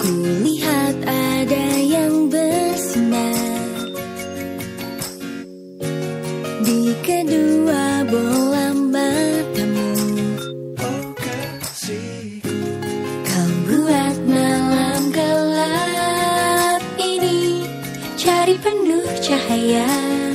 Kulihat ada yang bersinar di kedua bola matamu. Oh, Kau buat malam gelap ini cari penuh cahaya.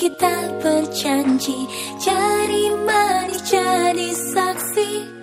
kita berjanji. Cari manis jadi saksi.